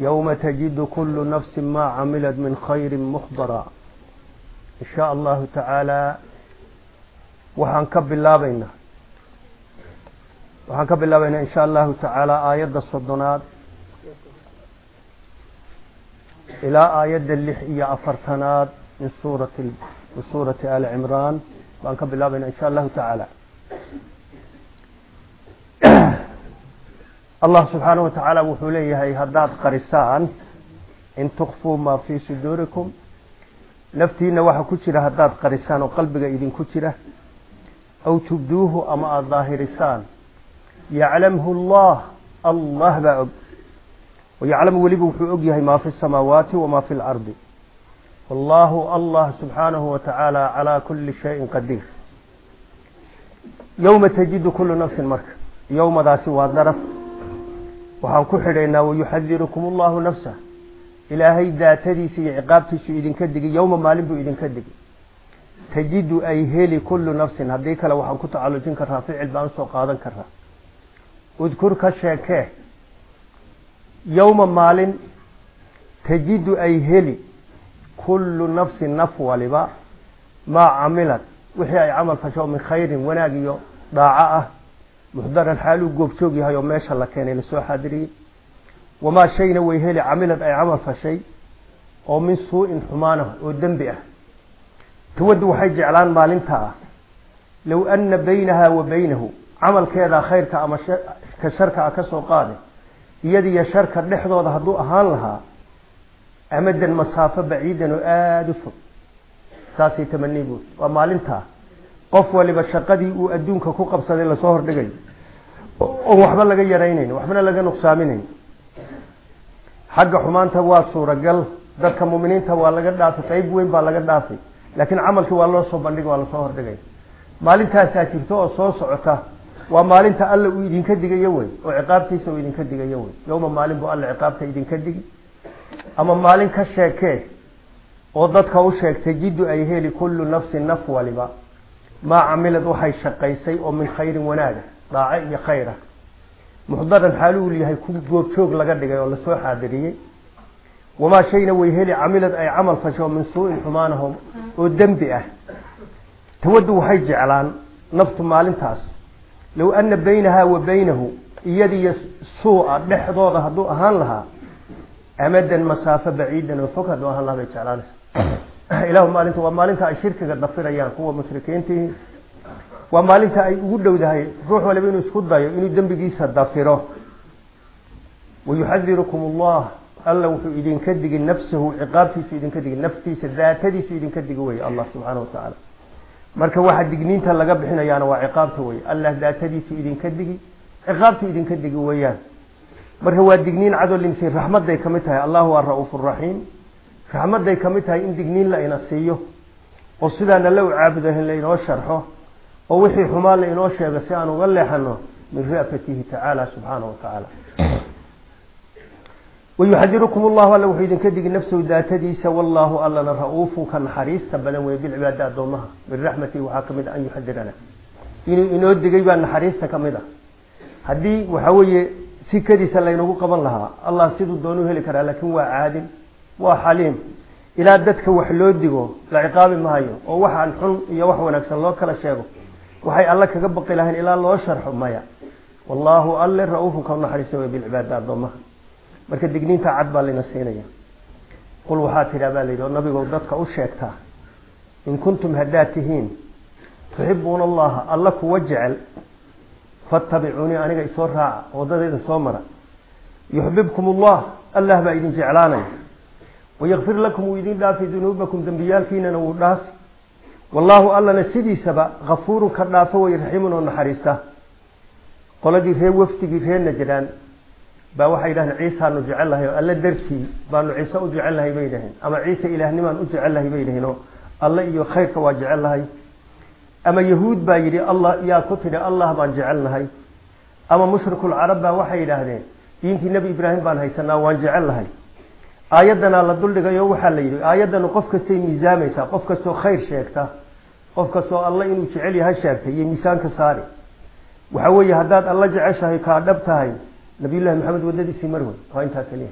yowma tajidu kulu nafsi maa camilat min khayri muxdara in shaa allahu tacaala waxaan ka bilaabaynaa waxaan ka bilaabaynaa in sha allahu tacaala aayadda soddonaad ilaa aayadda lix iyo afartanaad min suurati min suurati ali cimraan baan ka bilaabaynaa in sha allahu tacaala allah subxaanahu wa tacaala wuxuu leeyahay haddaad qarisaan in tukfuu maa fii suduurikum naftiina waxa ku jira haddaad qarisaan oo qalbiga idinku jira aw tubduuhu ama aada daahirisaan. Yaclamhu allah allah baa og. Wayaclamu weliba wuxuu og yahay maa fi samaawaati wamaa fi lardi wallahu allah subxaanahu wa tacaala calaa kuli shayin qadiir. Yowma tajidu kulu nafsin marka. Yowmadaasi waa daraf waxaan ku xidhaynaa wayuxadirukum allahu nafsah ilaahay daatadiisa iyo ciqaabtiisu idinka digi yowma maalin buu idinka digi. Tajidu ay heli kullu nafsin. Haddii kale waxaan ku tacalujin karaa ficil baan u soo qaadan karaa udkur ka sheekee yowma maalin tajidu ay heli kullu nafsin naf waliba maa camilad wixii ay camal fasho min khayrin wanaag iyo dhaaco ah muxdaran xaaluu goobjoog yahay oo meesha la keenay la soo xaadiriyey wamaa shayna way heli camilad ay camal fashay oo min suu-in xumaana oo dembi ah. Tawaddu waxay jeclaan maalinta ah. Low anna baynaha wa baynahu camalkeeda khayrka ama ka sharka a ka soo qaade iyadiyo sharka dhexdooda hadduu ahaan lahaa amadan masaafo baciidan oo aada u fog. Saasay tamanii buud waa maalintaa qof waliba shaqadii uu adduunka ku qabsaday la soo hordhigayo oon waxba laga yaraynayn waxbana laga nuqsaaminayn. Xagga xumaanta waa suuragal dadka muminiinta waa laga dhaafay qeyb weyn baa laga dhaafay laakiin camalkii waa loo soo bandhigay waa la soo hordhigay. Maalintaasaa jirto oo soo socota waa maalinta alla uu idinka digayo wey oo ciqaabtiisa uu idinka digayo wey. Yowma maalin buu alla ciqaabta idinka digi. Ama maalin ka sheekee oo dadka u sheeg tajidu ay heli kullu nafsin naf waliba maa camilad waxay shaqaysay oo min khayrin wanaaga dhaace iyo khayra. Muxdaran xaaluul yahay ku goobjoog laga dhigay oo la soo xaadiriyey. Wamaa shayna way heli camilad ay camal fasho min suu-in xumaanaho oo dembi ah. Tawaddu waxay jeclaan naftu maalintaas. Low anna baynaha wa baynahu iyadiyo suu-a dhexdooda hadduu ahaan lahaa amadan masaafo baciidan oo fog hadduu ahaan lahaa bay jeclaanaysa ilahu maalinta waa maalinta ay shirkiga dafirayaan kuwa mushrikiintii. Waa maalinta ay ugu dhowdahay ruux waliba inuu isku dayo inuu dembigiisa dafiro. Wayuxadirukum allah alla wuxuu idinka digi nafsahu ciqaabtiisu idinka digi naftiisa daatadiisu idinka digi wey allah subxaana watacaala marka waxa digniinta laga bixinayaana waa ciqaabta wey allah daatadiisu idinka digi ciqaabtu idinka digi weeyaan. Marka waa digniin cadoo linsi raxmadday ka mid tahay. Allah waa ra'uuf raxiim raxmadday ka mid tahay in digniin la ina siiyo oo sidaana la u caabudo in lainoo sharxo oo wixii xumaan la inoo sheego si aan uga leexano min ra'fatihi tacaala subxaana wa tacaala wayuxadirukum allahu alla wuxuu idinka digi nafsahu daatadiisa wallahu allana ra'uufu ka naxariista badan wey bilcibaadi addoomaha. Min raxmatihi waxaa ka mid a an yuxadirana inuu inoo digay baa naxariista ka mid a haddii waxa weeye sikadiisa laynagu qaban lahaa allah siduu doonu heli karaa laakiin waa caadil waa xaliim. Ilaa dadka wax loo digo la ciqaabi maayo oo waxaan xun iyo wax wanaagsan loo kala sheego waxay alle kaga baqi lahayn ilaa loo sharxo maya. Wallaahu alle ra'uufun ka naxariista wey bilcibaadi addoomaha. Marka digniinta cad baa layna siinaya. Qul waxaa tidhaa baa layidhi oo nabigow dadka u sheegtaa in kuntum haddaad tihiin tuxibuuna allaha alla kuwa jecel fattabicuunii aniga isoo raaca waddadeeda soo mara yuxbibkum allah allah baa idin jeclaanaya wayakfir lakum wuu idin dhaafi dunuubakum dembiyaalkiinana wuu dhaafi wallaahu allana sidiisaba kafuurun ka dhaafo way raxiimun oo naxariista qoladii ree wafdigii ree najraan baa waxay yidhahdeen ciisaanu jecel lahay oo alle dartii baanu ciise u jecel lahay bay dhaheen ama ciise ilaahnimaan u jecel lahay bay dhaheen oo alle iyo khayrka waa jecel lahay ama yahuud baa yidhi allah yaa ku tidhi allah baan jecel nahay ama mushrikuulcarab baa waxay yidhaahdeen diintii nebi ibraahim baan haysanaa waan jecel lahay aayaddanaa la duldhigayo waxaa la yidhi aayaddanu qof kastay miisaamaysaa qof kastoo khayr sheegta qof kastoo alle inuu jecel yahay sheegtay iyo miisaanka saari. Waxa weeye haddaad alla jeceshahay kaa dhab tahay nabiyullahi maxamed waddadiisii marwey waa intaa keliya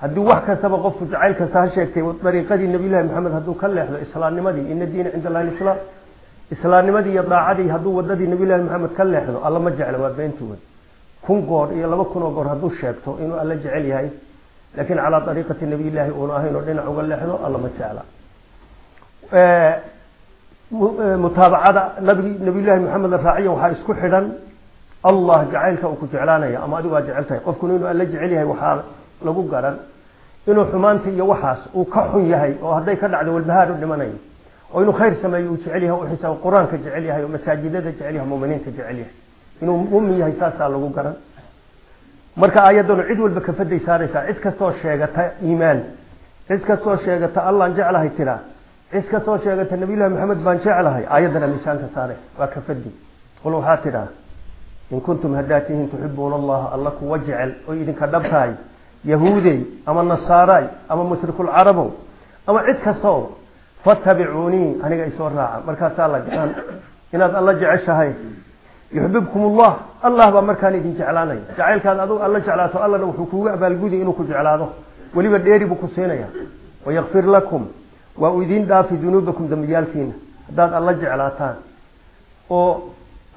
haddii wax kastaba qofku jacayl kasta ha sheegtay dariiqadii nabiyullahi maxamed hadduu ka leexdo islaamnimadii ina diina cinda allahi islaam islaamnimadii iyo daacadii hadduu wadadii nabiyullahi maxamed ka leexdo alla ma jecla waa beentu wey kun goor iyo laba kun oo goor hadduu sheegto inuu alla jecel yahay laakiin calaa ariiqati nabiyillaahi uuna ahayn oo dhinac uga leexdo alla ma jecla. Mutaabacada nabi nabiyullahi maxamed la waxaa isku xidhan allah jacaylka uu ku jeclaanaya ama adigu waa jecel tahay. Qofkuna inuu alla jecel yahay waxaa lagu garan inuu xumaanta iyo waxaas uu ka xun yahay oo hadday ka dhacdo walbahaar u dhimanayo oo inuu khayr sameeyo uu jecel yahay uxiisa qur'aanka jecel yahay oo masaajidada jecel yahay muminiinta jecel yahay. Inuu mumin yahay saasaa lagu garan marka aayaddanu cid walba kafaday saaraysaa cid kastoo sheegata iimaan cid kastoo sheegata allaan jeclahay tiraa cid kastoo sheegata nabiyullahi maxamed baan jeclahay aayaddana miisaanka saaraysa waa kafadi qul waxaa tidhaa in kuntum haddaad tihiin tuxibuuna allaha alla kuwa jecel oo idinka dhabtahay yahuudey ama nasaaraay ama mushrikulcarabow ama cid kastoo fattabicuunii aniga isoo raaca. Markaasaa la garan inaad alla jeceshahay yuxbibkum ullah allah baa markaan idin jeclaanaya jacaylkaad adug alla jeclaato allana wuxuu kuugu abaalgudi inuu ku jeclaado. Weliba dheeri buu ku siinaya. Wayakfir lakum. Waa uu idiin dhaafi dunuubakum dambiyaalkiina haddaad alla jeclaataan oo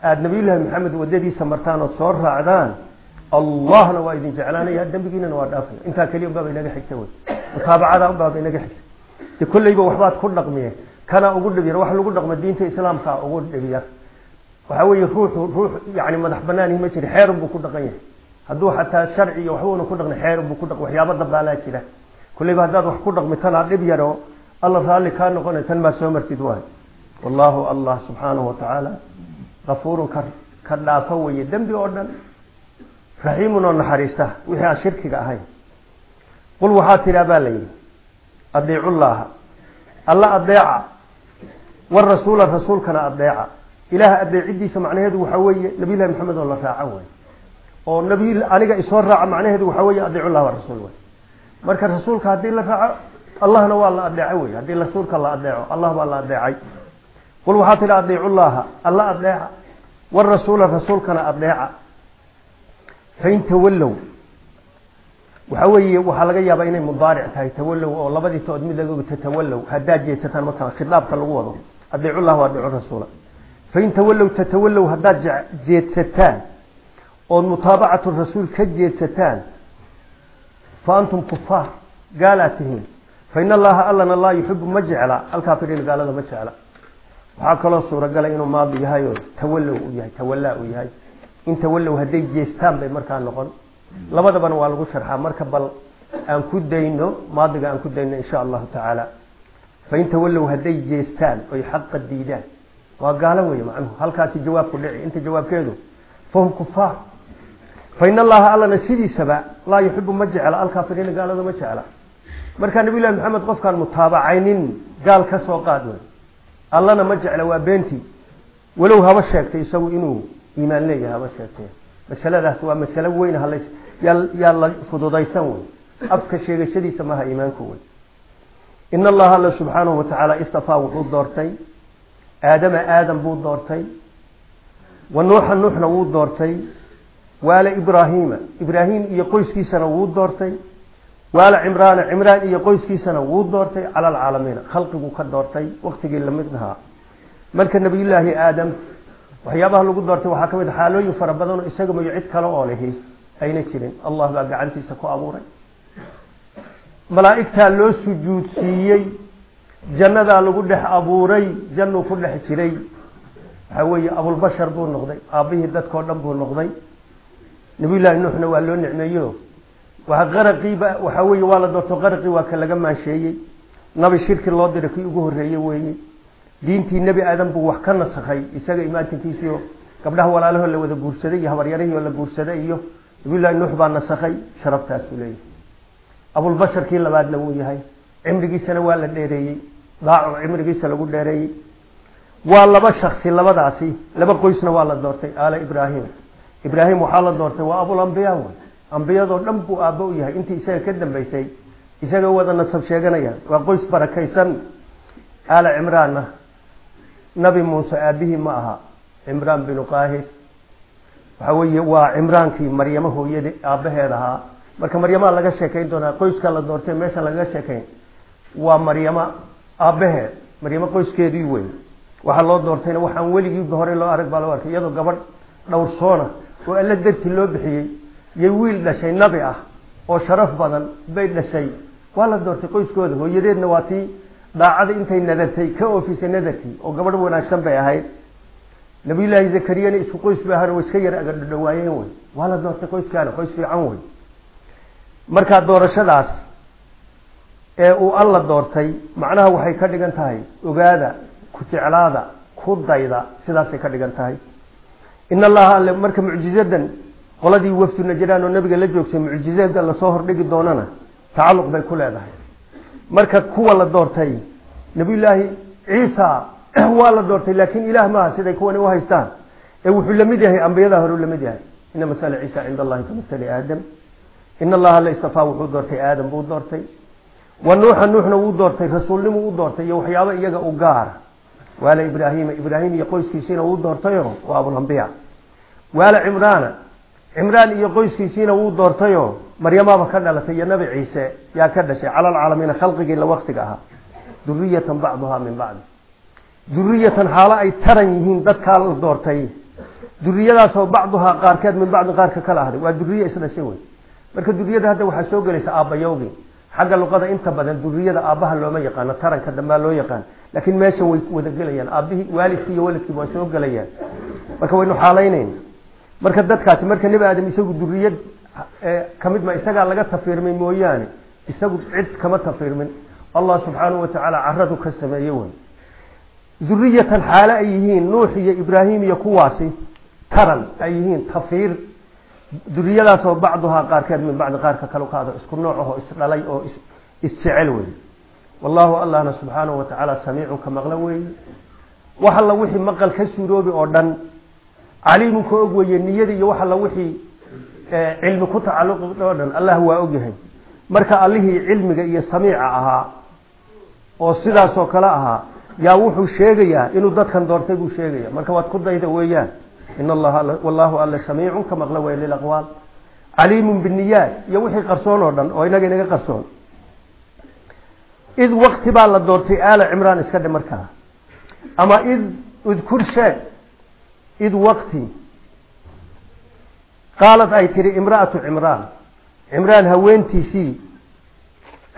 aada nabiyullaahi maxamed wadadiisa martaan ood soo raacdaan allahna waa idin jeclaanaya. Dembigiinana waa dhaafaya. Intaa keliya unbaaba inaga xigta wey. Mutaabacada unbaaba inaga xigta. De kolleyba waxbaad ku dhaqmiye kana ugu dhibyar wax lagu dhaqmo diinta islaamka ugu dhibyar waxaa weeye ruuxu ruux yani madax banaanihi ma jiri xeerun buu ku dhaqan yahay. Hadduu xataa sharci iyo waxba una ku dhaqni xeerun buu ku dhaq waxyaaba dabaalaa jira. Kolleyba haddaad wax ku dhaqmi tanaa dhib yaro alla raalli kaa noqonay tan maa soo martid waay. Wallahu allah subxaanahu watacaala kafuurun ka ka dhaafo weeye dembi oo dhan raxiimun oo naxariista wixii aan shirkiga ahayn. Qul waxaa tidhaa baa la yidhi adiicullaaha alla adeeca warasuula rasuulkana adeeca ilaah adeecidiisa macnaheedu waxaa weeye nabiyllahi maxamed oo la raaco wey oo nabiy aniga isoo raaca macnaheedu waxaa weeye adiicullah warasuul wey marka rasuulka haddii la raaco allahna waa la adeeco wey haddii rasuulka la adeeco allah baa la adeecay qul waxaa tidhi adiicullaaha alla adeeca warasuula rasuulkana adeeca fain tawallow waxa weeye waxaa laga yaabaa inay mudaaric tahay tawallow oo labadii tood mid laga haddaad jeedsataan markaa khitaabka lagu wado adiicullah wa adiicu rasuula fain tawallow tatawallow haddaad jeedsataan ood mutaabacatu rasuul ka jeedsataan fa antum kufaar gaalaad tihiin fain allaha allana laa yuxibu ma jecla alkaafiriina gaalada ma jecla waxaa kaloo suuragala inuu maadi yahay oo tawallow uu yahay tawallaa uu yahay in tawallow hadday jeestaan bay markaa noqon labadabana waa lagu sharxaa marka bal aan ku dayno maadiga aan ku dayno insha allahu tacaala fain tawallow hadday jeestaan oy xaqa diidaan waa gaalo wey macnuhu halkaasi jawaabku dhici. Inta jawaabkeedu fahum kufaar fain allaha allana sidiisaba laa yuxibu ma jecla. Alkaafiriina gaalada ma jecla. Markaa nabiy llahi maxamed qofkaan mutaabacaynin gaal ka soo qaad wey allana ma jecla waa beentii walow haba sheegtay isagu inuu iimaan leeyahay haba sheegtay. Masaladaas waa masalo weyn yaa la fududaysan wey afka sheegashadiisa maha iimaanku wey in allaha alla subxaanahu watacaala istafaa wuxuu doortay aadama aadam buu doortay. Wa nuuxa nuuxna wuu doortay. Waala ibraahiima ibraahim iyo qoyskiisana wuu doortay. Waala cimraana cimraan iyo qoyskiisana wuu doortay. Cala alcaalamiina khalqiguu ka doortay. Waktigii la mid ahaa. Marka nabiyullaahi aadam waxyaabaha lagu doortay waxaa ka mid a xaalooyin fara badan oo isaga mayo cid kale oo lihi ayna jirin. Allah baa gacantiisa ku abuuray. Malaa'igtaa loo sujuudsiiyey jannadaa lagu dhex abuuray jannuu ku dhex jiray. Waxaa weeye abulbashar buu noqday aabbihii dadkao dhan buu noqday. Nabiyullaahi nuuxna waa loo nicmeeyo. Qaraqiiba waxaa weeye waa la doorto qaraqii waa ka laga maansheeyey nabi shirki loo diray kii ugu horreeye weeye. Diintii nebi aadan buu wax ka nasakhay isaga imaatinkiisiio gabdhaha walaalahoo la wada guursaday iyo habaryarihii oo la guursaday iyo nabiyullahi nuux baa nasakhay sharaftaasuu leeyahay. Abulbasharkii labaadna wuu yahay. Cimrigiisana waa la dheereeyey daaco cimrigiisa lagu dheereeyey waa laba shaksi labadaasi laba qoysna waa la doortay aala ibraahim. Ibraahim waxaa la doortay waa abulambiyaa wey. Ambiyadoo dhan buu aabbo u yahay intii isaga ka dambeysay isaga wada nasab sheeganayaan waa qoys barakaysan. Aala cimraanna nabi muuse aabihii ma aha cimraan binu qaahir. Waxa weeye waa cimraankii maryamo hooyada aabbaheed ahaa. Marka maryamaa laga sheekayn doonaa qoyska la doortay meesha lagaga sheekayn waa maryamo aabbaheed maryamo qoyskeedii wey waxaa loo doortayna waxaan weligiiba hore loo arag baa loo arkay iyadoo gabadh dhowrsoona oo alla darti loo bixiyey yay wiil dhashay nabi ah oo sharaf badan bay dhashay. Waa la doortay qoyskooda hooyadeedna waa tii daacada intay nadartay ka oofisay nadarkii oo gabadh wanaagsan bay ahayd. Nabiyullaahi zakariyana isku qoys bay ahaan way iska yar agadhawaayeen wey waa la doortay qoyskaana qoys fiican wey markaa doorashadaas ee uu alla doortay macnaha waxay ka dhigan tahay ogaada ku jeclaada ku dayda sidaasay ka dhigan tahay. In allaha alle marka mucjizadan qoladii wafdu najraan oo nabiga la joogtay mucjizada la soo hordhigi doonana tacalluq bay ku leedahay. Marka kuwa la doortay nabiyullaahi ciisa waa la doortay laakiin ilaah maaha siday kuwani u haystaan? Ee wuxuu la mid yahay ambiyada hore u la mid yahay. Ina masala ciisa cinda allahi ka masali aadam. In allaha la istafaa wuxuu doortay aadam buu doortay wa nuuxa nuuxna wuu doortay rasuulnimu u doortay iyo waxyaaba iyaga u gaara waala ibraahima ibraahim iyo qoyskiisiina wuu doortayo waa abulambiya waala cimraana cimraan iyo qoyskiisiina wuu doortayo maryamaaba ka dhalatay iyo nabi ciise yaa ka dhashay cala alcaalamiina khalqigii la waktiga ahaa. Duriyatan bacduhaa min bacdi duriyatan xaalo ay taran yihiin dadkaa la doortay. Duriyadaasoo bacduhaa qaarkeed min bacdi qaarka kala ahday waa duriye isdhashay wey. Marka duriyada hadda waxaa soo gelaysa aabbayowgi xagga luqada inta badan duriyada aabbaha looma yaqaano taranka dambaa loo yaqaan. Laakiin meeshan way wada gelayaan. Aabbihii waalidkii iyo waladkiiba waa soo gelayaan. Marka waynu xaalaynayn marka dadkaasi marka nebi aadam isagu duriyad ka mid ma isagaa laga tafiirmay mooyaane. Isagu cid kama tafiirmin allah subxaanahu watacaala caradu ka sameeye wey duriyatan xaale ay yihiin. Nuux iyo ibraahim iyo kuwaasi taran ay yihiin. Tafiir duriyadaasoo bacduhaa qaarkeed min bacdi qaarka kale kaado isku nooc ahoo isdhalay oo isjecel wey wallahu allahna subxaanahu watacaala samiicun ka maqla weeye wax alla wixii maqal ka suuroobi oo dhan caliimun ka og weye niyada iyo wax alla wixii cilmi ku tacalluqi oo dhan allah waa ogyahay marka allihii cilmiga iyo samiica ahaa oo sidaasoo kale ahaa yaa wuxuu sheegayaa inuu dadkan doortay buu sheegaya marka waad ku dayda weeyaan in allaha wallahu alle samiicun ka maqla wey lilaqwaal caliimun biniyaat iyo wixii qarsoon oo dhan oo inaga inaga qarsoon id wakti baa la doortay aala cimraan iska dhe markaa ama id udkur id wakti qaalad ay tihi imra'atu cimraan cimraan haweentiisii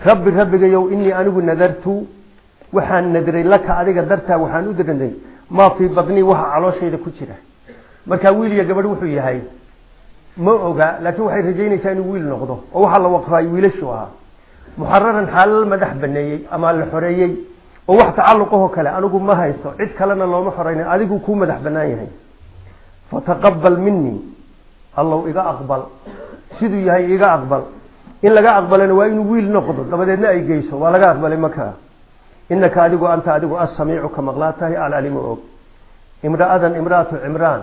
rabbi rabbigayow inii anigu nadartu waxaan nadray laka adiga dartaa waxaan u dirnay maa fii badnii waxa calooshayda ku jira markaa wiil iyo gabadh wuxuu yahay ma oga laakiin waxay rajaynaysaa inuu wiil noqdo oo waxaa la waqfaay wiilashu ahaa. Muxararan xaalal madax baneeyey ama la xoreeyey oo wax tacalluqahoo kale anigu ma haysto cid kalena looma xoreyna adigu kuu madax banaan yahay. Fataqabal minii allow iga aqbal. Siduu yahay iga aqbal. In laga aqbalana waa inuu wiil noqdo dabadeedna ay geyso waa laga aqbalay markaa inaka adigu anta adigu asamiicu ka maqlaa tahay alcalimu og. Imra'adan imra'atu cimraan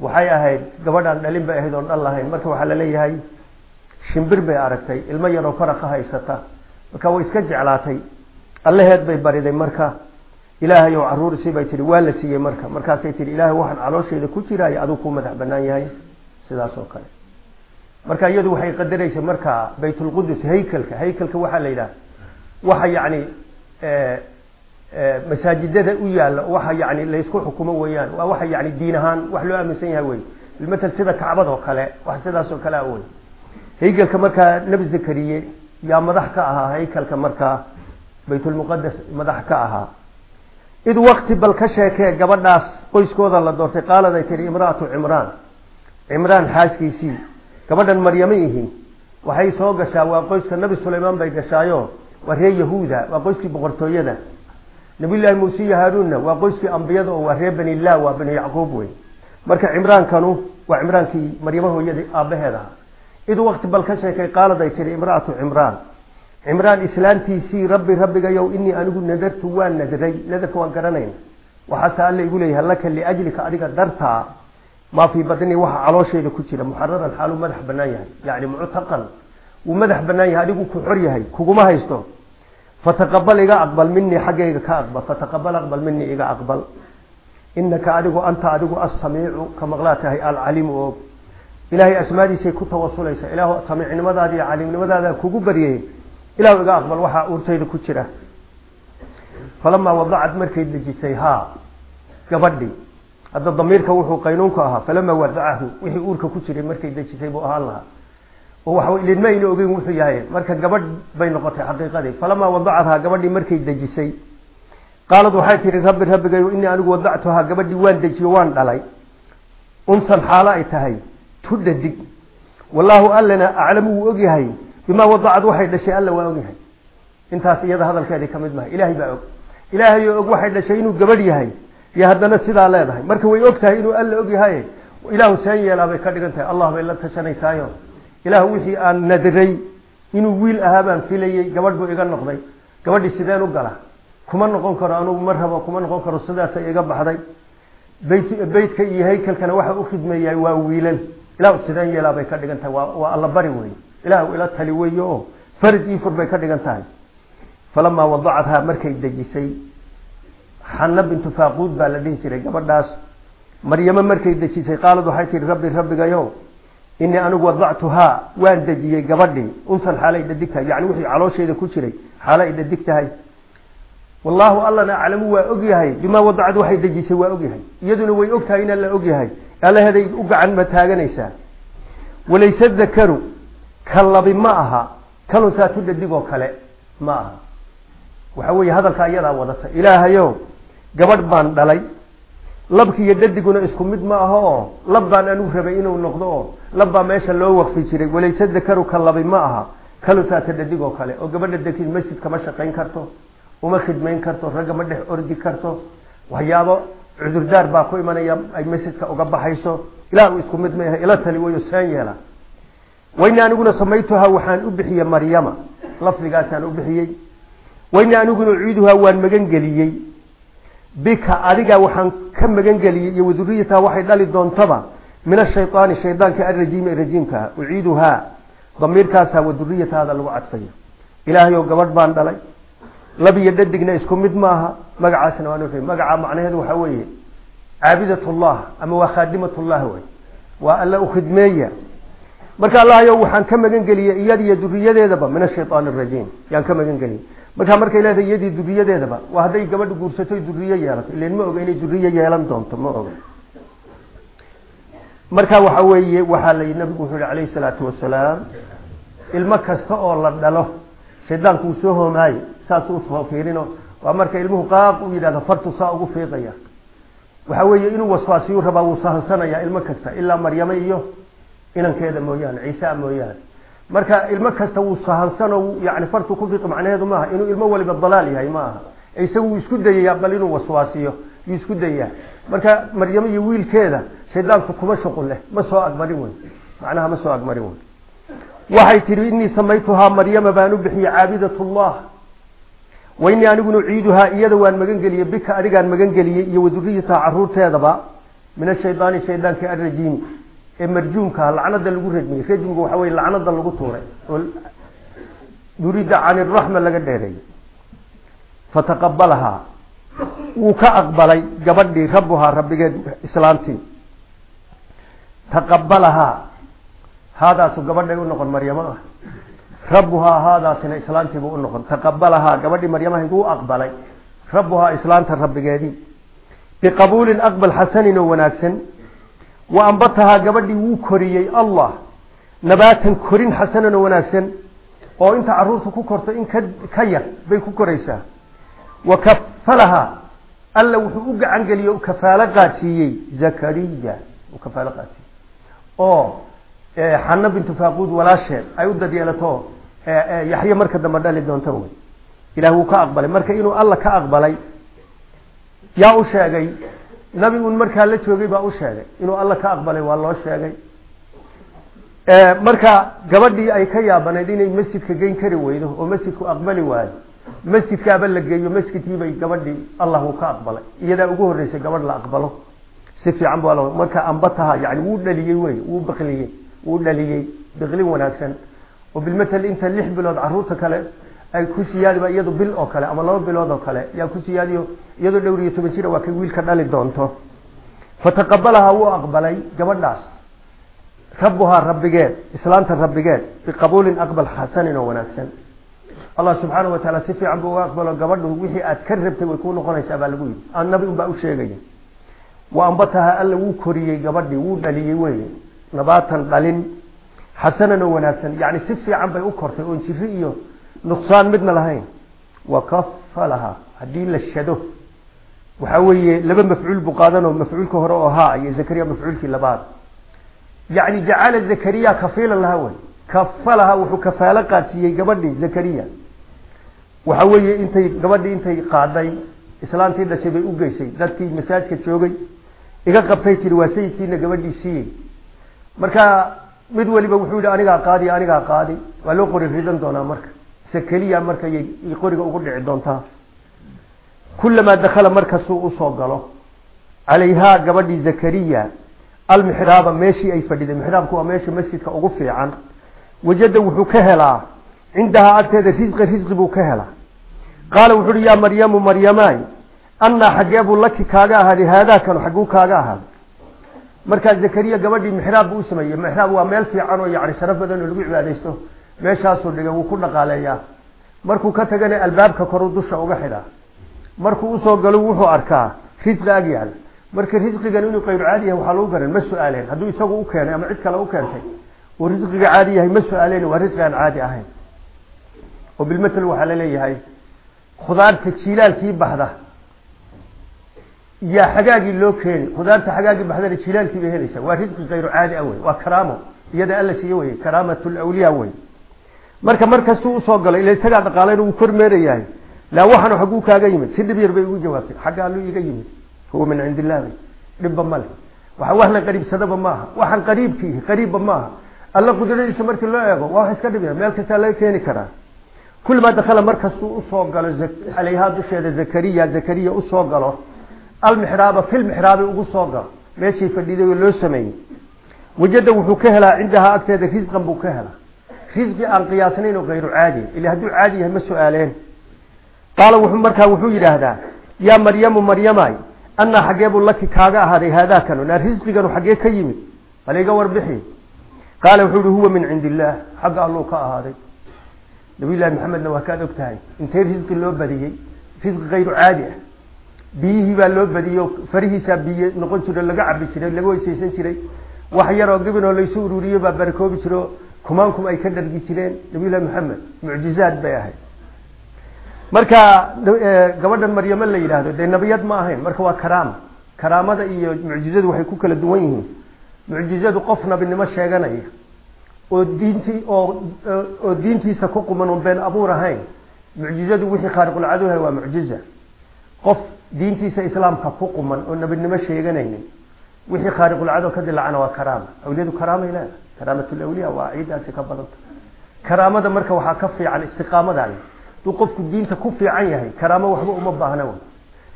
waxay ahayd gabadhaan dhalin bay ahayd oon dhan lahayn marka waxaa la leeyahay shimbir bay aragtay ilmo yaroo faraqa haysata. Marka way iska jeclaatay. Allaheed bay bariday marka. Ilaahay oo caruurisi bay tihi waa la siiyey marka. Markaasay tihi ilaahay waxaan caloosheeda ku jiraayo aduu kuu madax banaan yahay. Sidaas oo kale. Marka iyadu waxay qadaraysa marka baytulqudus haykelka haykelka waxaa la yidhaha waxa yacni masaajidada u yaalla waxa yani laysku xukumo weeyaan waa waxa yani diin ahaan wax loo aaminsan yahay wey matal sida kacbad oo kale wax sidaas oo kale a wey haykelka markaa nebi zakariye yaa madax ka ahaa haykelka markaa baytulmuqadas madax ka ahaa. Id wakti bal ka sheekee gabadhaas qoyskooda la doortay qaalad ay imra'atu cimraan. Cimraan xaaskiisii. Gabadhan maryamo ihi waxay soo gashaa waa qoyska nebi sulaymaan bay gashaayo waa reer yahuuda waa qoyskii boqortooyada nabiyullaahi muuse iyo haaruunna waa qoyskii ambiyada oo waa reer banilah waa bani yacquub wey marka cimraankanu waa cimraankii maryamo hooyadii aabbaheed ahaa. Id wakti bal ka sheekay qaalad ay tihi imra'atu cimraan. Cimraan islaantiisii rabbi rabbigayow inii anigu nadartu waan nadray nadarka waan garanayna waxaase alla igu leeyahay laka liajlika adiga dartaa maa fii badnii waxa caloosheeda ku jira. Muxararan xaaluu madax banaan yahay. Yani muctaqan wuu madax banaan yahay adigu ku xor yahay kuguma haysto fataqabal iga aqbal minii xaggayga ka aqbal fataqabal aqbal minii iga aqbal inaka adigu anta adigu assamiicu ka maqlaa tahay alcalimu og ilaahay asmaadiisay ku tawasulaysaa ilaahu samiicnimadaada iyo caliimnimadaada kugu baryay ilaahu iga aqbal waxaa uurtayda ku jira falamaa wadacad markay dejisay haa gabadhii hadda damiirka wuxuu qaynuunku ahaa falamaa wadacahu wixii uurka ku jiray markay dejisay buu ahaan lahaa waxa lidma ayna ogeyn wuxuu yahay marka gabadh bay noqotay xaqiiqadii. Falamaa wadacadhaa gabadhii markay dejisay. Qaalad waxay tihi rabbi rabbigayo inii anigu wadactuhaa gabadhii waan dejiyo waan dhalay. Unsan xaalo ay tahay tudhadig wallaahu allana aclamu wuu ogyahay bimaa wadacad waxay dhashay alla waa ogyahay. Intaas iyada hadalkeedii ka mid maha ilaahay baa og. Ilaahay oo og waxay dhashay inuu gabadh yahay iyo haddana sidaa leedahay. Marka way og tahay inuu alla og ilaahu seen yeelaa bay ka dhigan tahay. Allah bay la tashanaysaayo ilaahu wixii aan nadiray inuu wiil ahaa baan filayey gabadh buu iga noqday gabadhii sideen u gala kuma noqon karo anugu ma rabo kuma noqon karo sidaasay iga baxday. Beytka iyo haykalkana waxa u khidmeeyahay waa wiilal ilaahu sideen yeelaa bay ka dhigan tahay waa alla bari wey ilaahu ila tali weeye oo farij ii fur bay ka dhigan tahay falamaa wadacadhaa markay dejisay xana bintu faaquud baa la dhihi jiray gabadhaas. Maryamo markay dejisay qaalad waxay tihi rabbi rabbigayo inii anigu wadactuhaa waan dejiyey gabadhii. Unsan xaalay dhadig tahay yani wixii caloosheeda ku jiray xaalo ay wallaahu allana aclamu waa og yahay. Bimaa wadacad waxay dejisay waa og yahay. Iyaduna way og tahay in alla og yahay. Allaheeday u gacan ma taaganaysaa. Walayse dakaru ka labi ma aha. Kalusaatu dhadig oo kale ma aha. Waxa weeye hadalkaa iyadaa wadata. Ilaahayow gabadh baan dhalay labki iyo dhadiguna isku mid ma aho. Oo lab baan anigu rabay inuu noqdo. Oo lab baa meesha loo waqfi jiray. Walayse dakaru ka labi ma aha. Kalusaata dhadig oo kale. Oo gabadha daki masjid kama shaqayn karto. Uma khidmayn karto. Ragga ma dhex ordi karto. Waxyaabo cudurdaar baa ku imanaya ay masjidka uga baxayso. Ilah uu isku mid ma yahay ila tali wayo seen yeela. Wayna aniguna samaytuhaa waxaan u bixiyey maryama. Lafdigaasaan u bixiyey. Wayna aniguna uciiduhaa waan magangeliyey bika adiga waxaan ka magangeliyey iyo waduriyataha waxay dhali doontaba min ashaydaani shaydaanka alrajiimi rajiimkaha uciiduhaa damiirkaasaa waduriyataada lagu cadfayo ilaahay oo gabadh baan dhalay lab iyo dhadigna isku mid maaha magacaasna waan uxi magaca macnaheedu waxaa weeye caabidatullah ama waa khaadimatullah wey waa alla u khidmeeya. Marka allahayo waxaan ka magan geliyey iyada iyo duriyadeedaba min ashayaan arajiim yaan ka magan geliyey markaa markay leedahay iyadii duriyadeedaba waa hadday gabadha guursato duriyo yeelato. Ilan ma oga inay duriyo yeelan doonto ma oga. Marka waxa weeye waxaa la nabigu wuxuu yihi calayhi salaatu wasalaam ilmo kasta oo la dhalo shaydaanku uu soo hoomaayo saas u soo fiirino. Waa marka ilmuhu qaaq u yidhahdo fartu saa ugu fiiqaya. Waxa weeye inuu waswaasiyu rabaa wuu sahansanaya ilmo kasta ilaa maryame iyo inankeeda mooyaane ciisa mooyaane marka ilmo kasta wuu sahansano yani fartu ku macnaheedu maaha inuu ilmo waliba dalaal yahay ma aha isaga wuu isku dayaya bal inuu waswaasiyo yuu isku dayaa. Marka maryame iyo wiilkeeda shaydaanku kuma shuqul leh ma soo agmarin wey macnaha ma soo agmarin wey waxay tihi inii samaytuhaa maryama baan u bixiyey caabidatullah. Wainii aniguna uciiduhaa iyada waan magan geliyey bika adigaan magan geliyey iyo waduriyataha caruurteedaba min ashaydaani shaydaanka alrajiimi ee marjuumkaha lacnada lagu rajmiyey rajmigu waxa weye lacnada lagu tuuray. Oo durida can iraxma laga dheereeyey fataqabalahaa wuu ka aqbalay gabadhii rabbuhaa rabbigeed islaantii taqabalahaa haadaasu gabadhay u noqon maryamo ah. Rabbuhaa haadaasina islaantiibuu u noqon. Taqabalahaa gabadhii maryamahayd wuu aqbalay. Rabbuhaa islaanta rabbigeedii. Biqabuulin aqbal xasanin oo wanaagsan wa ambatahaa gabadhii wuu koriyey allah. Nabaatan korin xasanan oo wanaagsan. Oo inta carruurta ku korto in ka yar bay ku koraysaa. Wa kafalahaa alla wuxuu u gacan geliyey u kafaalo qaadsiiyey. Zakariya. U kafaalo qaadsiiyey. Oo xano bintu faaquud walaasheed ay u dadyeelato yaxye marka dambe dhali doonto wey ilah wuu ka aqbalay. Marka inuu alla ka aqbalay yaa u sheegay nabi un markaa la joogay baa u sheegay. Inuu alla ka aqbalay waa loo sheegay. Marka gabadhii ay ka yaabanayd inay masjidka geyn kari weydo oo masjidku aqbali waayo masjidkaaba la geeyo masjidkiibay gabadhii allah wuu ka aqbalay. Iyadaa ugu horreysay gabadh la aqbalo. Si fiican bu marka ambataha yani wuu dhaliyey wey wuu bakliyey wuu dhaliyey biqlin wanaagsan. Oo bilmatal inta lix bilood carruurta kale ay ku siyaadiba iyado bil oo kale ama laba bilood oo kale yaa ku siyaadiyo iyadoo dhowr iyo toban jira waa kay wiilka dhali doonto. Fataqabalaha wuu aqbalay gabadhaas. Rabuhaa rabbigeed islaanta rabbigeed biqabuulin aqbal xasanin oo wanaagsan. Allah subxaana wa si fiican buu uga aqbalo gabadhu wixii aad ka rabtay way kuu noqonaysaa baa lagu yidhi. Nabi un baa u sheegaya wa ambataha alla wuu koriyey gabadhii wuu dhaliyey wey nabaatan dhalin xasanan oo wanaagsan. Yani si fiican bay u kortay oon jiri iyo nuqsaan midna lahayn. Wa kafalaha haddii la shado waxaa weeye laba mafcuul buu qaadanoo mafcuulka hore oo haa iyo zakariya mafcuulkii labaad. Yani jacala zakariya kafiilan laha wey. Kafalaha wuxuu kafaalo qaadsiiyey gabadhii zakariya. Waxa weeye intay gabadhii intay qaaday islaantii dhashay bay u geysay. Dadkii masaajka joogay iga qabtay tiri waa sayidkiina gabadhii siiyey marka mid waliba wuxuu yihi anigaa qaadi anigaa qaadi. Waa loo qori ridan doonaa marka sakeliya marka qoriga ugu dhici doontaa kulamaa dakala markasuu u soo galo. Calayhaa gabadhii zakariya almixraaba meeshii ay fadhiday mixraabku waa meesha masjidka ugu fiican. Wajada wuxuu ka helaa. Cindahaa agteeda risqi risqi buu ka helaa. Qaala wuxu uhi yaa maryamu maryamaay annaa xaggee buu laki kaaga ahaaday haadaakanu xagguu kaaga ahaaday markaa zakariya gabadhii mixraab buu u sameeyey. Mixraab waa meel fiican oo yani sharaf badan oo lagu cibaadaysto meeshaasuu dhigay wuu ku dhaqaaleeyaa. Markuu ka tagana albaabka koruu dusha uga xidhaa markuu u soo galo wuxuu arkaa risqi ag yaal. Marka risqigan inuu qayru caadi yahay waxaa lagu garan ma su'aaleen hadduu isagu u keenay ama cid kale u keentay uu risqiga caadi yahay ma su'aaleen waa risqi aan caadi ahayn. Oo bilmatel waxaa la leeyahay khudaarta jiilaalkii baxda yaa xagaagii loo keeni khudaarta xagaagii baxdana jiilaalkii bay helaysaa. Waa risqi kayru caadi ah wey. Waa karaamo iyada alla siiye wey. Karaamat lawliya wey marka markastuu u soo galay ila isagaa dhaqaalayna wuu kormeerayahay laa waxaanu xagguu kaaga yimid. Si dhib yar bay ugu jawaabtay. Xagga alluu iga yimid. Huwa min cindi illah bay dhibba male waxa wax la qariibsadaba maaha waxaan qariibkiihi qariibba maaha alla qudradiisa markii loo eego waa wax iska dhib yar meel kastaa laga keeni karaa. Kulamaa dakala markastuu u soo galo calayhaa dusheeda zakariya zakariya u soo galo. Almixraaba filmixraabi ugu soo galo. Meeshay fadhiday oo loo sameeyey. Wajada wuxuu ka helaa cindahaa agteeda risqan buu ka helaa risqi aan qiyaasnayn oo kayru caadi ila hadduu caadi yahay ma su'aaleen. Qaala wuxuu markaa wuxuu yidhaahdaa yaa maryamu maryamay annaa xaggee buu laki kaaga ahaaday haadaakanu naa risqiganu xaggee ka yimid baliga warbixi. Qaala wuxuu yihi huwa min cindi illaah xagga alluu ka ahaaday. Nabiyullahi maxamedna waa kaad og tahay intee risqi loo badiyey? Risqi kayru caadi ah. Biyihii baa loo badiyey oo farihiisaa biyo noqon jiro laga cabi jiray laga weysaysan jiray. Wax yaroo gibinoo laysu ururiyo baa barakoobi jiro kumaankum ay ka dhargi jireen nabiyullahi maxamed mucjizaad bay ahayd. Marka gabadhan maryamo la yidhaahdo dee nabiyad ma ahayn marka waa karaama karaamada iyo mucjizadu waxay ku kala duwan yihiin. Mucjizadu qof nabinimo sheeganaya oo diintii oo oo diintiisa ku quman oon been abuur ahayn mucjizadu wixii khaariqulcaduha waa mucjiza. Qof diintiisa islaamka ku quman oo nabinimo sheeganaynin wixii khaariqulcado ka dilacana waa karaama awliyadu karaamay leedahay karaamatulawliya waa ciidaasi ka badanta karaamada marka waxaa ka fiican istiqaamada le haduu qofku diinta ku fiican yahay karaamo waxba uma baahna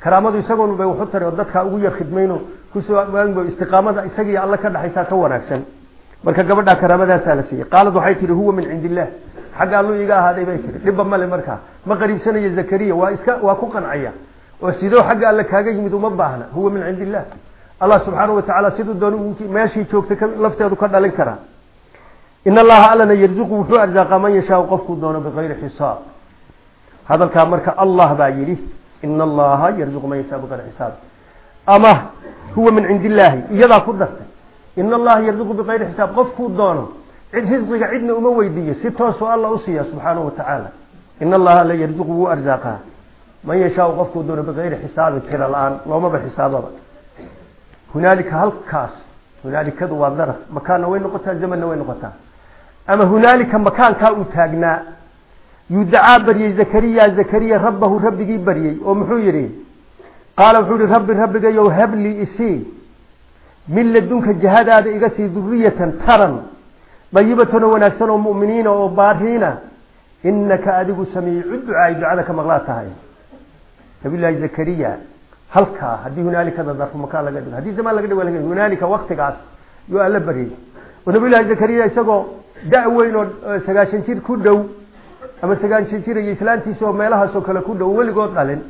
karaamadu isagoon bay waxu tari oo dadkaa ugu yar khidmayno ku soo istiqaamada isagiiyo alla ka dhexaysaa ka wanaagsan. Marka gabadhaa karaamadaasaa la siiyey. Qaalad waxay tihi huwa min cindi illah xagga alluu iga ahaaday bay tiri dhibba male markaa. Ma qariibsanayo zakariya? Waa iska waa ku qancaya. Oo sidoo xagga alle kaaga yimid uma baahna. Huwa min cindi illah allah subxaana watacaala siduu doon meeshii joogtay lafteedu ka dhalin karaa in allaha allana yarzuqu wuxuu arzaaqa man yashaau qofkuu doono bikayri xisaab hadalkaa marka allah baa yidhi ina allaha yarzuqu man yashaa bikayri xisaab ama huwa min cindi illaahi iyadaa ku dartay ina allaha yarzuqu bikayri xisaab qofkuu doono cid risqiga cidna uma weydiiyo si toosuu alla usiiya subxaanahu watacaala in allaha la yarzuqu wuu arzaaqaa man yashaau qofkuu doono bikayri xisaabin tira la'aan loomaba xisaababa hunaalika halkaas hunaalikadu waa daraf makaanna way noqotaa zamanna way noqotaa ama hunaalika makaankaa uu taagnaa. Yudacaa baryey zakariya zakariya rabbahu rabbigii baryey oo muxuu yidhi? Qaala wuxuu yihi rabbi rabbigayow hablii isii. Min ladunka jahadaada iga sii duriyatan taran dayibatan oo wanaagsan oo mu'miniina oo baariina inaka adigu samiicu ducaay ducada ka maqlaa tahay. Nabiyullaahi zakariya halkaa haddii hunaalikada darfu makaan laga dhigo. Haddii zamaan laga laga hunaalika waktigaas yuu alla baryey oo nabiyullahi zakariya isagoo da- weyn oo sagaashan jir ku dhow ama sagaashan jir iyo islaantiisa oo meelahaasoo kale ku dhow weligood dhalin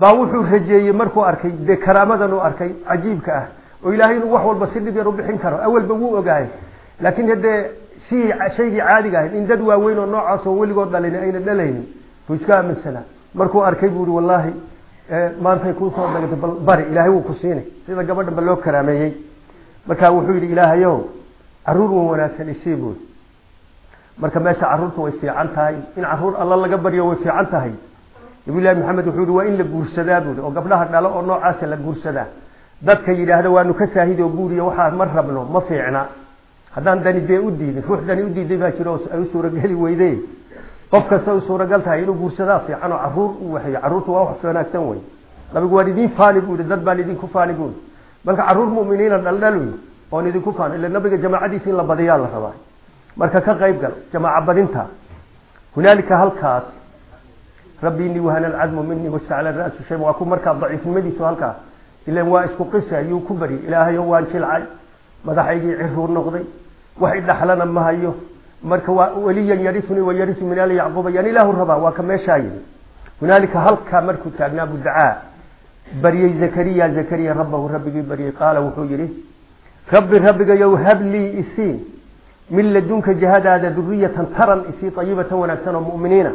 baa wuxuu rajeeyey markuu arkay dee karaamadan uu arkay cajiibka ah oo ilaahay inuu wax walba si dhib yar u bixin karo. Awalba wuu ogaayay laakiin haddee si shaygii caadiga ahayd in dad waaweyn oo noocaas oo weligood dhalin ayna dhalaynin buu iska aaminsanaa markuu arkay buu ihi wallaahi maantay kuusoo dagata bal bari ilaahay wuu ku siinay. Sida gabadhan ba loo karaameeyey. Marka wuxuu yidhi ilaahayow carruur wan wanaagsan isii buui marka meesha carruurta way fiican tahay. In carruur alla laga baryo way fiican tahay. Nabiyullahi maxamed wuxuu yihi waa in la guursadaa buui oo gabdhaha dhalo oo noocaasa la guursadaa. Dadka yidhaahda waanu ka saahid oo guuriya waxaa ma rabno ma fiicna. Haddaan dani bee u diidin ruux dani u diiday baa jiro ay u suurageli weyde qof kasta u suuragal tahay inuu guursadaa fiican oo carruur u waxeeyo. Caruurta waa wax wanaagsan wey. Nabigu waan idin faani buu yihi dad baan idinku faani buu marka carruur mu'miniina dhaldhal wey oon idinku faano ila nabiga jamaacadiisa in la badiyaa la rabaa marka ka qayb gal jamaaca badinta hunaalika halkaas rabbi inii wahana alcadmu minii wastacla ra'su shay. Waa ku markaa daciifnimadiisu halkaas. Ilan waa isku qisa yuu ku bari ilaahayo waan jilcay madaxaygii ciruur noqday wax idhaxlana ma hayo. Marka waa weliyan yarisuni wa yarisu min ali yacquuba yaan ilaahu rabaa waa ka meeshaa yidhi. Hunaalika halkaa markuu taagnaa buducaa baryey zakariya zakariya rabbahu rabbigii baryey qaala wuxuu yidhi rabbi rabbigayow hablii isii min ladunka jihadaada duriyatan taran isii ayibatan wanaagsan oo mu'miniina.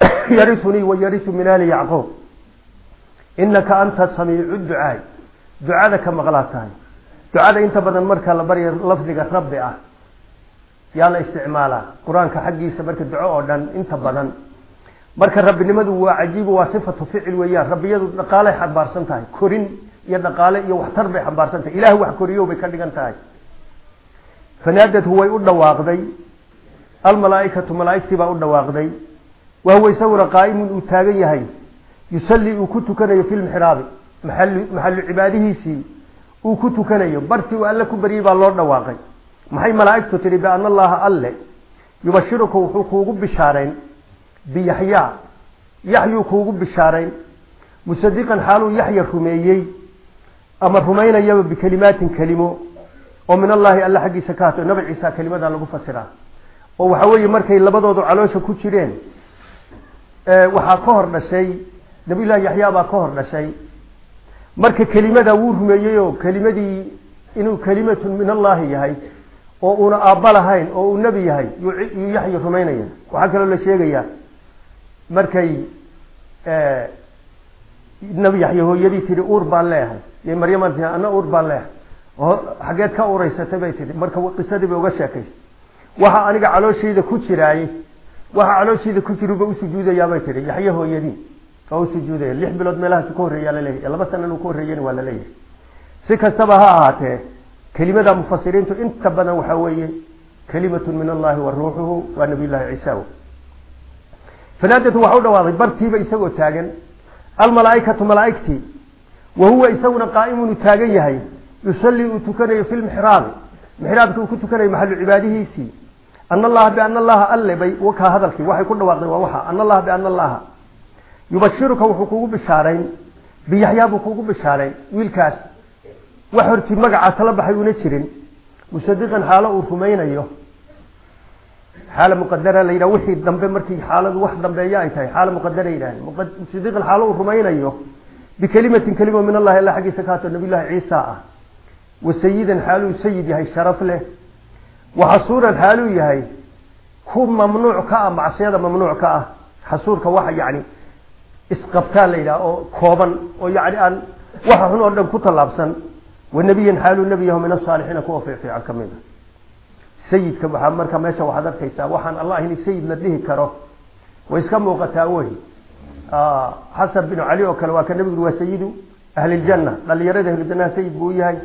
Yarisunii wa yarisu min ali yacquub. Inaka anta samiicu ducaay. Ducada ka maqlaa tahay ducada inta badan marka la barya lafdiga rabbi ah yaa la isticmaalaa. Qur'aanka xaggiisa marka duco oo dhan inta badan. Marka rabbinimadu waa cajiib waa sifatu ficil weeyaan. Rabbiyadu dhaqaalay xambaarsan tahay. Korin iyo dhaqaale iyo waxtar bay xambaarsan tahay. Ilaah wax koriyo bay ka dhigan tahay fanaadadhu way u dhawaaqday. Almalaaikatu malaaigtii baa u dhawaaqday. Wahuwa isaguna qaa'imun uu taagan yahay. Yusalli uu ku tukanayo fi lmixraabi maxalu cibaadihiisii uu ku tukanayo. Bartii uu alle ku baryey baa loo dhawaaqay. Maxay malaaigtu tihi biana allaha alle yubashiruka wuxuu kuugu bishaarayn biyaxyaa yaxyuu kuugu bishaarayn musadiqan xaaluu yaxya rumeeyey ama rumaynayaba bikelimaatin kelimo oo min allaahi alle xaggiisa ka hato nabi ciisa kelimadaa lagu fasiraa oo waxa weeye markay labadoodu caloosha ku jireen waxaa ka hor dhashay nabiyullahi yaxyaa baa ka hor dhashay. marka kelimada wuu rumeeyey oo kelimadii inuu kelimatun min allaahi yahay oo uuna aabba lahayn oo uu nebi yahay yuu yaxya rumaynaya waxaa kaloo la sheegayaa markay nabi yaxya hooyadii tihi uur baan leeyahay. Iyo maryaman tii ana uur baan leeyahay oo xaggeed ka uuraysatay bay tihi marka qisadii bay uga sheekaysay. Waxa aniga calooshayda ku jiraayey waxa calooshayda ku jiruba usujuudayaa bay tihi yaxya hooyadii oo usujuudaya lix bilood meelahaas ka horreeyaa laleeyahy laba sana inuu ka horreeyana waa la leeyahay si kastaba ha ahaatee kelimada mufasiriintu inta badan waxa weeye kalimatun min allahi wa ruuxuhu waa nabiy llahi ciisa fanaadatu waxa u dhawaaday bartiiba isagoo taagan. Almalaaikatu malaaigtii wa huwa isaguna qaa'imun taagan yahay yusalli uu tukanayo fi lmixraabi mixraabki uu ku tukanayo maxalu cibaadihiisii ana allaha biana allaha alle bay wakaa hadalkii waxay ku dhawaaqdeen waa waxa. Ana allaha biana allaha yubashiruka wuxuu kugu bishaarayn biyaxyaa buu kugu bishaarayn wiilkaas. Wax hortii magacaas la baxay una jirin. Musadiqan xaalo uu rumaynayo. Xaala muqadara la yidhaha wixii dambe markii xaaladu wax dambeeya ay tahay xaala muqadara yidhahdeen musadiqan xaalo uu rumaynayo. Bikelimatin kelima min allahi alla xaggiisa ka hato nabiy llahi ciisa ah wa sayidan xaaluu sayid yahay sharaf leh. Wa xasuuran xaaluu yahay. Ku mamnuuc ka ah macsiyada mamnuuc ka ah. Xasuurka waxa yani isqabtaan la yidhaha oo kooban oo yani aan waxa xun oo dhan ku tallaabsan. Wanabiyan xaaluu nebi min asaalixiina kuwa fiifiican ka mid a sayidka waxaa marka meesha waxaad arkaysaa waxaan allah in sayid la dhihi karo. Way iska muuqataa wey. Xasan binu cali oo kale waa ka nebigu waa sayidu ahli ljanna dhalinyarada ahlujannaha sayid buu u yahay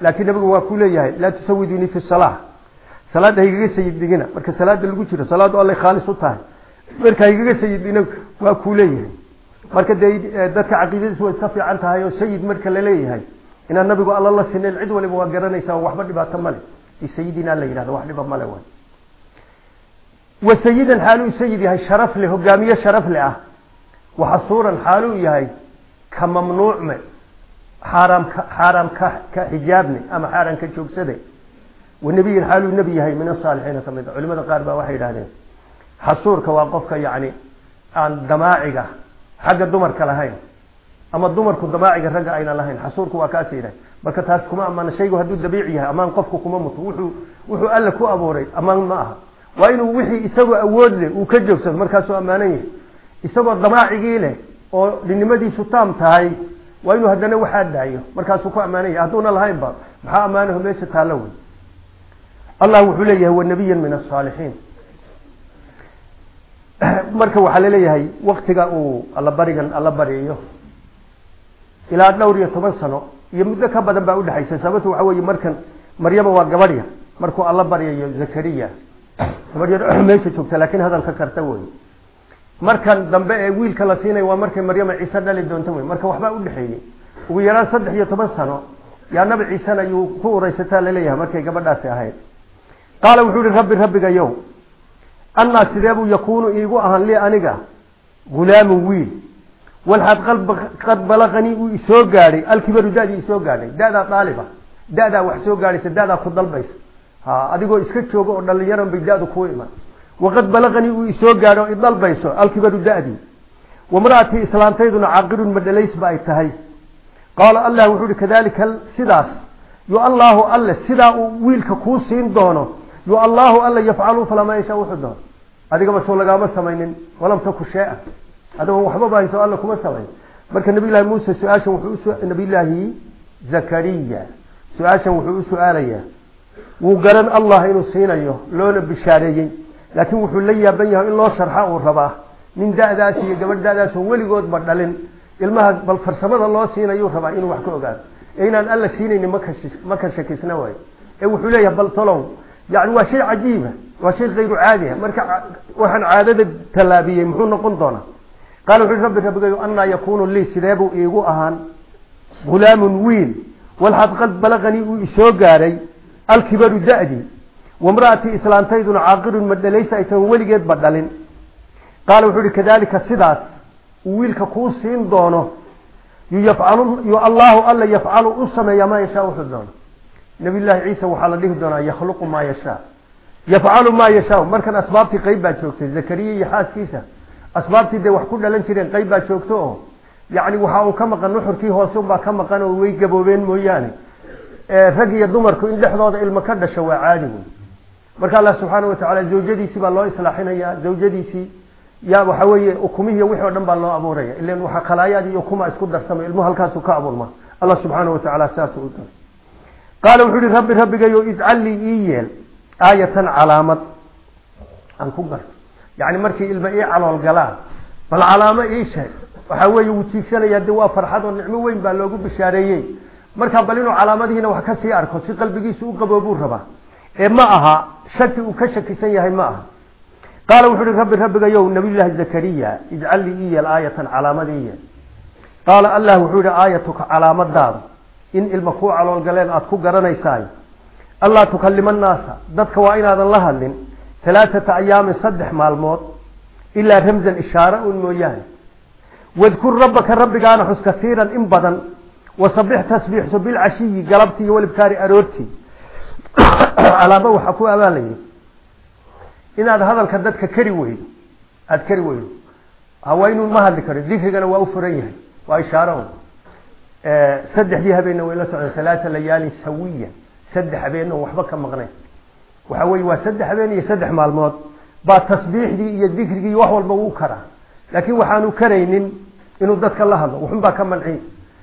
laakiin nebigu waa ku leeyahay laa tusawidunii fi salaa salaada haygaga sayid dhigina marka salaada lagu jiro salaadu allay khaalis u tahay. Marka haygaga sayid dhina waa ku leeyahay. Marka dee dadka caqiidadiisu way iska fiican tahay oo sayid marka la leeyahay inaan nabigu alla la sinayn cid waliba waa garanaysaa waxba dhibaato male sayidina la yidhahdo wax dhiba male wa sayidan xaaluu sayid yahay sharaf leh hogaamiye sharaf leh ah. Waxasuuran xaaluu yahay ka mamnuucme xaaraam ka xijaabne ama xaaraan ka joogsade. Wa nebiyan xaaluu nebi yahay min asaalixiina ka mid culimada qaar baa waxay yidhahdeen xasuurka waa qofka yacni aan damaaciga xagga dumarka lahayn ama dumarku dabaaciga ragga ayna lahayn. Xasuurku waa kaas yidhaha marka taas kuma ammaana shaygu hadduu dabiici yahay ammaan qofku kuma muto wuxuu wuxuu alle ku abuuray ammaan ma aha. Waa inuu wixii isagoo awood leh uu ka joogsado markaasuu ammaanan yahay isagoo dabaacigii leh oo dhinimadiisu taam tahay waa inuu haddana waxaa daayo. Markaasuu ku ammaanan yahay hadduuna lahaynba maxaa ammaanahu meesha taallo wey allah wuxuu leeyahay wa nabiyan min asaalixiin marka waxaa la leeyahay waktiga uu allabarigan alla baryayo ilaa dhowr iyo toban sano iyo muddo ka badan baa udhexaysa sababto waxa weeye markan maryama waa gabadhya markuu alla baryayo zakariya gabadh meesha joogta laakiin hadalka karta wey markan dambe ee wiilka la siinay waa markay maryama ciise dhali doonto wey marka waxbaa udhexeeyey ugu yaraan saddex iyo toban sano yaa nabi ciisena ayuu ku uraysataa la leeyahay markay gabadhaasi ahayd. Qaala wuxuu ihi rabbi rabbigayow annaa sidee buu yakuunu iigu ahaan li aniga hulaamun wiil? Walxad qad balaqanii uu isoo gaadhay alkibaru dadii isoo gaadhay. Dadaa daaliba dadaa wax soo gaadhaysa dadaa ku dalbaysa. Ha adigoo iska jooga oo dhalinyaran bay dadu kuu iman waqad balaqanii uu isoo gaadho idalbayso alkibaru dadii wamra'atii islaantayduna caaqirun madhalaysba ay tahay qaala allah wuxuu ihi kadalika sidaas yu allaahu alle sidaa uu wiilka kuu siin doono yu allaahu alle yafcalu falamaa yashaa wuxuu doono adigaba soo lagaama samaynin walam taku shee-a adigoo waxbaba hayso alla kuma samayn marka nabiy llahi muuse su'aashan wuxuu nabiy llaahi zakariya su'aashan wuxuu u su'aalayaa wuu garan allah inuu siinayo loona bishaareeyey laakiin wuxuu la yaaban yahay in loo sharxa uu rabaa. Nin da-daas iyo gabadh da-daas oo weligoodba dhalin. Ilmaha bal farsamada loo siinayuu rabaa inuu wax ka ogaado. Ee inaan alla siinayni maka maka shakisna waayo. Ee wuxuu leeyahay bal talow yani waa shay cajiiba waa shay kayru caadiha marka waxaan caadada tallaabiyey muxuu noqon doonaa? Qaala wuxu rabbi rabbigayo annaa yakuunu lii sideebuu iigu ahaan hulaamun wiil. Walxad qad balaqanii uu isoo gaadhay alkibaru da-dii wamra'atii islaantayduna caaqirun madhalaysa ay tahay weligeedba dhalin qaala wuxuu ihi kadalika sidaas uu wiilka kuu siin doono allaahu alla yafcalu u sameeya maa yashaa wuxuu doono nabiy ciisa waxaa la dhihi doonaa yakhluqu maa yashaa yafcalu maa yashaa markan asbaabtii qeyb baa joogtay zakariya iyo xaaskiisa asbaabtii dee wax ku dhalan jireen qeyb baa joogto oo yacni waxa uu ka maqan nuxurkii hoose unbaa ka maqan oo way gaboobeen mooyaane rag iyo dumarku in dhexdooda ilmo ka dhasho waa caadi wey marka allah subxaana watacaala zawjadiisii baa loo islaaxinaya zawjadiisii ya waxa weeye ukumihii wixii o dhan baa loo abuuraya. Ilan waxa khalaayaad iyo ukuma isku darsamay ilmuhu halkaasu ka abuurma. Allah subxaana watacaala saasuu u daray qaala wuxuu ihi rabbi rabbigayo ijcal lii ii yeel aayatan calaamad. Aan ku garto. Yani markii ilma ii calool galaan bal calaamo ii sheeg. Waxa weeye wuu tiigsanayaa de waa farxad oo nicmo weyn baa loogu bishaareeyey. Markaa bal inuu calaamadihiina wax ka sii arko si qalbigiisu u qaboobuu rabaa ee ma aha shaki uu ka shakisan yahay ma aha. Qaala wuxu uhi rabbi rabbigayow nabiyullaahi zakariya ijcal lii ii yeel aayatan calaamad ii yeel qaala allah wuxuu yihi aayatuka calaamadaada in ilma kuu caloolgaleen aada ku garanaysaay allaa tukalima annaasa dadka waa inaadan la hadlin halaaata ayaamin saddex maalmood ilaa ramzan ishaare un mooyaane. Wadkur rabbaka rabbigaana xus kasiiran in badan wasabix tasbiixso bilcashiyi galabtii iyo walibkaari aroortii calaamo waxaa ku abaalayay inaad hadalka dadka kari weydo aada kari weydo hawaynuun ma hadli karo dikrigana waa u furan yahay waa ishaaro. Un saddexdii habeenna way la socdeen halaata layaalin sawiya saddex habeen oo waxba ka maqnayn. Waxa weye waa saddex habeen iyo saddex maalmood baa tasbiixdii iyo dikrigii wax walba uu karaa. Laakiin waxaanu karaynin inuu dadka la hadlo wuxun baa ka manciy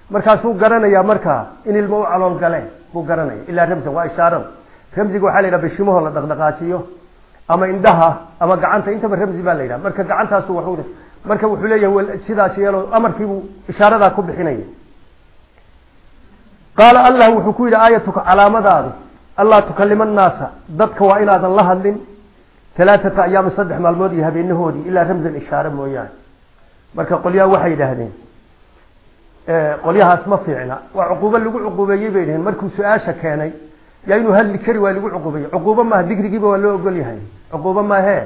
markaasuu garanayaa markaa in ilmo u calool galeen buu garanaya ilaa ramsan waa ishaarada ramsiga waxaa la yidhaha bishimahoo la dhaqdhaqaajiyo ama indhaha ama gacanta. Intaba ramsi baa la yidhaha marka gacantaasu wa marka wuxuu leeyahay sidaas yeelo amarkiibuu ishaaradaa ku bixinaya qaala allah wuxuu ku yidhi aayatuka calaamadaadu allaa tukalima annaasa dadka waa inaadan la hadlin halaaata ayaami saddex maalmood iyo habeenahoodii ilaa ramsan ishaare mooyaane. Marka qolyaha waxay yidhaahdeen qolyahaas ma fiicna. Waa cuquubo lagu cuquubeeyey bay dhaheen markuu su'aasha keenay yaa inuu hadli kari waa lagu cuquubeeyey cuquubo maaha digrigiiba waa loo ogol yahay. Cuquubo maahee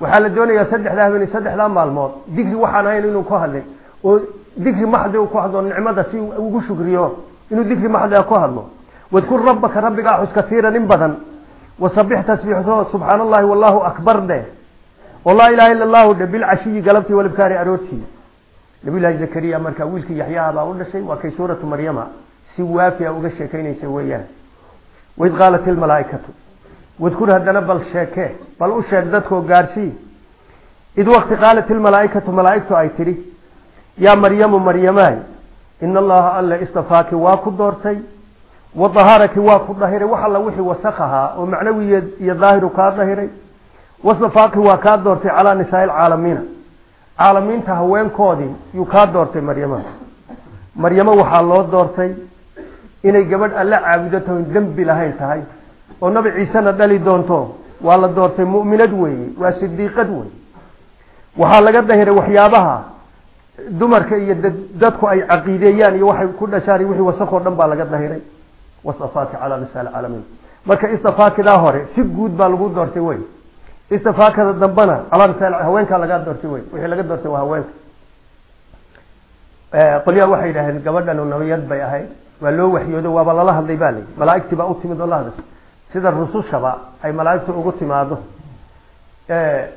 waxaa la doonayaa saddexdaa habeen saddexdaa maalmood. Digri waxaan ahayn inuu ku hadlay. Oo digri maxdi ku hadlo nicmada si ugu shukriyo inuu digri maxdiga ku hadlo. Wadkur rabbaka rabbigaa xus kasiiran in badan. Wasabix tasbiixso subxaan allahi wallahu akbar dheh oo laa ilaha illa allahu dhe bilcashiyi galabtii walibkaari aroortii. Nabiyullahi zakariya markaa wiilkii yaxyaha baa u dhashay waa kay suuratu maryama. Si waafiya uga sheekaynaysa weeyaan waid qaalat ilmalaaikatu wadkur haddana bal sheekee bal u sheeg dadkoo gaarsii id wakti qaalat ilmalaaikatu malaaigtu ay tidhi yaa maryamu maryamaay ina allaha alle istafaaki waa ku doortay wadaharaki waa ku dahiray wax alla wixii wasaq ahaa oo macnawi iyo daahiru kaa dahiray wastafaaki waa kaa doortay calaa nisaai lcaalamiina caalamiinta haweenkoodii yuu kaa doortay maryama maryamo waxaa loo doortay inay gabadh alla caabudo taho dembi lahayn tahay oo nabi ciisena dhali doonto waa la doortay mu'minad weeye waa sidiiqad wey waxaa laga dahiray waxyaabaha dumarka iyo dadku ay caqiideeyaan iyo waxay ku dhashaan wixii wasaqoo dhan baa laga dahiray. Wastafaaki calaa nisaa caalamiin. Marka istafaakidaa hore si guud baa lagu doortay wey istifaakada dambana calaa nisaa haweenkaa laga doortay wey wixii laga doortay waa haweenka. Qolyaha waxay yidhaaheen gabadhanu nabiyad bay ahayd waa loo waxyoodo waaba lala hadlay ba layi malaaigtii baa u timid oo la hadasha sida rusushaba ay malaaigtu ugu timaado